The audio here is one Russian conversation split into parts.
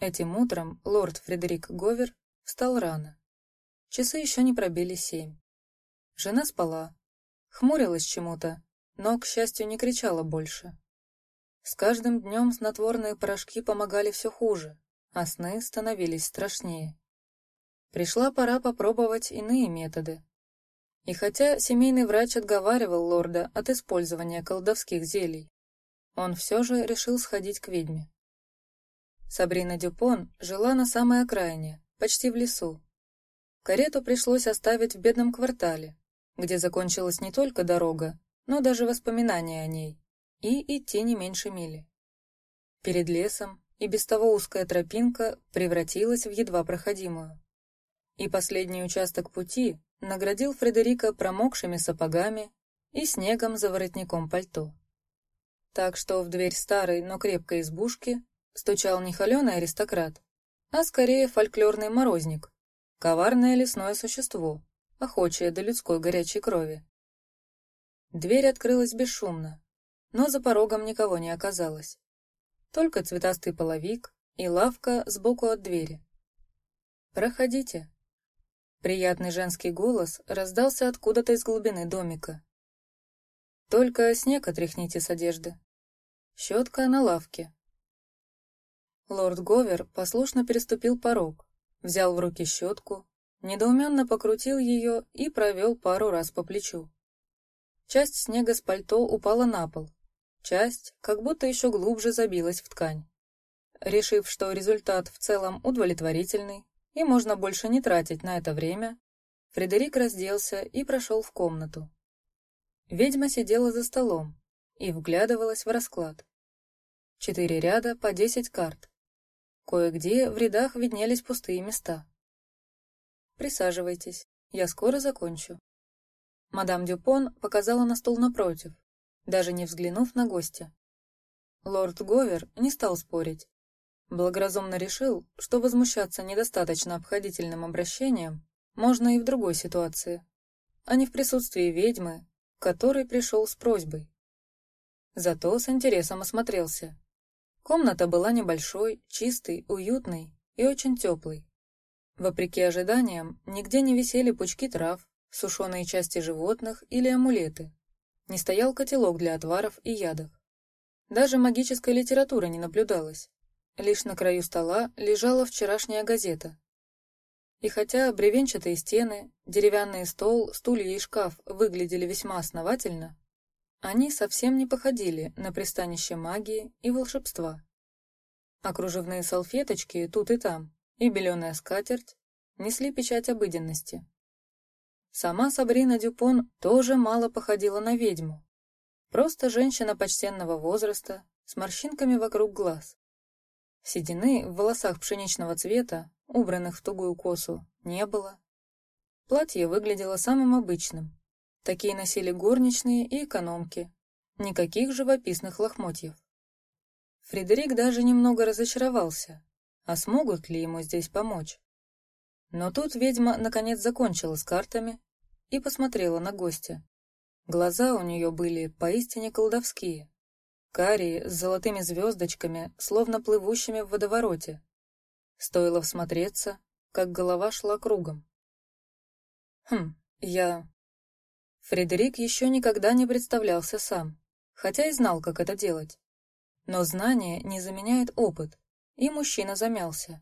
Этим утром лорд Фредерик Говер встал рано. Часы еще не пробили семь. Жена спала, хмурилась чему-то, но, к счастью, не кричала больше. С каждым днем снотворные порошки помогали все хуже, а сны становились страшнее. Пришла пора попробовать иные методы. И хотя семейный врач отговаривал лорда от использования колдовских зелий, он все же решил сходить к ведьме. Сабрина Дюпон жила на самой окраине, почти в лесу. Карету пришлось оставить в бедном квартале, где закончилась не только дорога, но даже воспоминания о ней, и идти не меньше мили. Перед лесом и без того узкая тропинка превратилась в едва проходимую. И последний участок пути наградил Фредерика промокшими сапогами и снегом за воротником пальто. Так что в дверь старой, но крепкой избушки стучал не холеный аристократ, а скорее фольклорный морозник, коварное лесное существо, охочее до людской горячей крови. Дверь открылась бесшумно, но за порогом никого не оказалось. Только цветастый половик и лавка сбоку от двери. «Проходите». Приятный женский голос раздался откуда-то из глубины домика. «Только снег отряхните с одежды. Щетка на лавке». Лорд Говер послушно переступил порог, взял в руки щетку, недоуменно покрутил ее и провел пару раз по плечу. Часть снега с пальто упала на пол, часть как будто еще глубже забилась в ткань. Решив, что результат в целом удовлетворительный и можно больше не тратить на это время, Фредерик разделся и прошел в комнату. Ведьма сидела за столом и вглядывалась в расклад. Четыре ряда по десять карт. Кое-где в рядах виднелись пустые места. «Присаживайтесь, я скоро закончу». Мадам Дюпон показала на стол напротив, даже не взглянув на гостя. Лорд Говер не стал спорить. Благоразумно решил, что возмущаться недостаточно обходительным обращением можно и в другой ситуации, а не в присутствии ведьмы, который пришел с просьбой. Зато с интересом осмотрелся. Комната была небольшой, чистой, уютной и очень теплой. Вопреки ожиданиям, нигде не висели пучки трав, сушеные части животных или амулеты. Не стоял котелок для отваров и ядов. Даже магической литературы не наблюдалось. Лишь на краю стола лежала вчерашняя газета. И хотя бревенчатые стены, деревянный стол, стулья и шкаф выглядели весьма основательно, они совсем не походили на пристанище магии и волшебства. А салфеточки тут и там, и беленая скатерть несли печать обыденности. Сама Сабрина Дюпон тоже мало походила на ведьму. Просто женщина почтенного возраста с морщинками вокруг глаз. Седины в волосах пшеничного цвета, убранных в тугую косу, не было. Платье выглядело самым обычным, Такие носили горничные и экономки. Никаких живописных лохмотьев. Фредерик даже немного разочаровался. А смогут ли ему здесь помочь? Но тут ведьма наконец закончила с картами и посмотрела на гостя. Глаза у нее были поистине колдовские. Карие с золотыми звездочками, словно плывущими в водовороте. Стоило всмотреться, как голова шла кругом. «Хм, я Фредерик еще никогда не представлялся сам, хотя и знал, как это делать. Но знание не заменяет опыт, и мужчина замялся.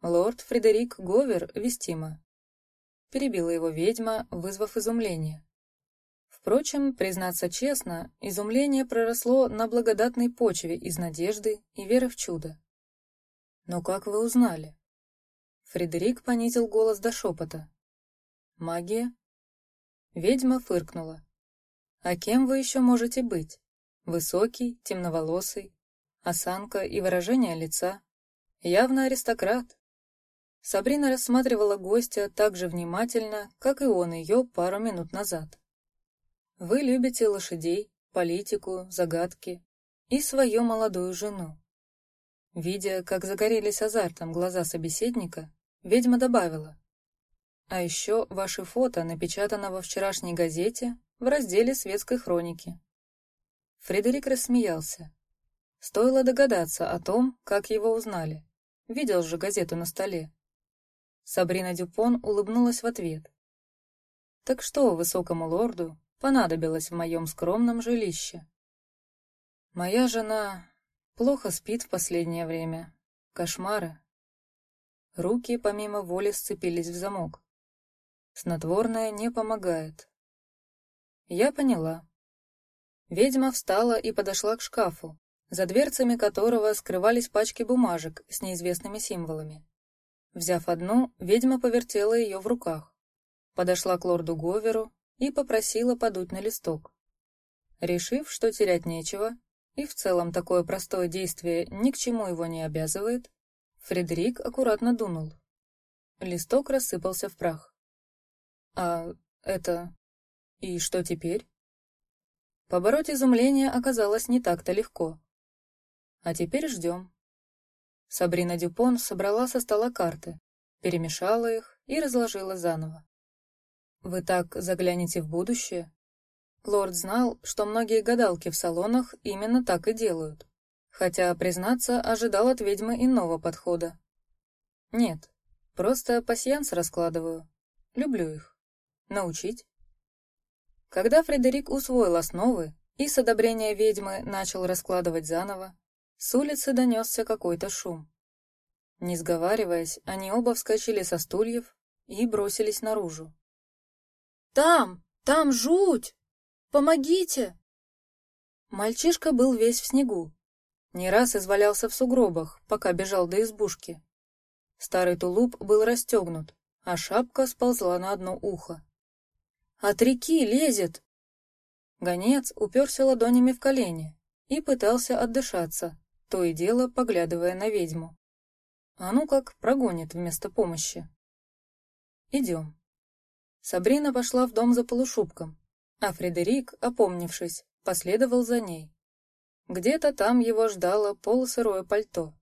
«Лорд Фредерик Говер Вестима», — перебила его ведьма, вызвав изумление. Впрочем, признаться честно, изумление проросло на благодатной почве из надежды и веры в чудо. «Но как вы узнали?» Фредерик понизил голос до шепота. «Магия?» Ведьма фыркнула. «А кем вы еще можете быть? Высокий, темноволосый, осанка и выражение лица. Явно аристократ». Сабрина рассматривала гостя так же внимательно, как и он ее пару минут назад. «Вы любите лошадей, политику, загадки и свою молодую жену». Видя, как загорелись азартом глаза собеседника, ведьма добавила. А еще ваши фото напечатано во вчерашней газете в разделе светской хроники. Фредерик рассмеялся. Стоило догадаться о том, как его узнали. Видел же газету на столе. Сабрина Дюпон улыбнулась в ответ. Так что высокому лорду понадобилось в моем скромном жилище? Моя жена плохо спит в последнее время. Кошмары. Руки помимо воли сцепились в замок. Снотворное не помогает. Я поняла. Ведьма встала и подошла к шкафу, за дверцами которого скрывались пачки бумажек с неизвестными символами. Взяв одну, ведьма повертела ее в руках подошла к лорду Говеру и попросила подуть на листок. Решив, что терять нечего, и в целом такое простое действие ни к чему его не обязывает, Фредерик аккуратно дунул. Листок рассыпался в прах. А это... И что теперь? Побороть изумление оказалось не так-то легко. А теперь ждем. Сабрина Дюпон собрала со стола карты, перемешала их и разложила заново. Вы так заглянете в будущее? Лорд знал, что многие гадалки в салонах именно так и делают. Хотя, признаться, ожидал от ведьмы иного подхода. Нет, просто пасьянс раскладываю. Люблю их. Научить? Когда Фредерик усвоил основы и с одобрения ведьмы начал раскладывать заново, с улицы донесся какой-то шум. Не сговариваясь, они оба вскочили со стульев и бросились наружу. Там! Там жуть! Помогите!» Мальчишка был весь в снегу. Не раз извалялся в сугробах, пока бежал до избушки. Старый тулуп был расстегнут, а шапка сползла на одно ухо. «От реки лезет!» Гонец уперся ладонями в колени и пытался отдышаться, то и дело поглядывая на ведьму. А ну как прогонит вместо помощи. «Идем». Сабрина пошла в дом за полушубком, а Фредерик, опомнившись, последовал за ней. Где-то там его ждало полусырое пальто.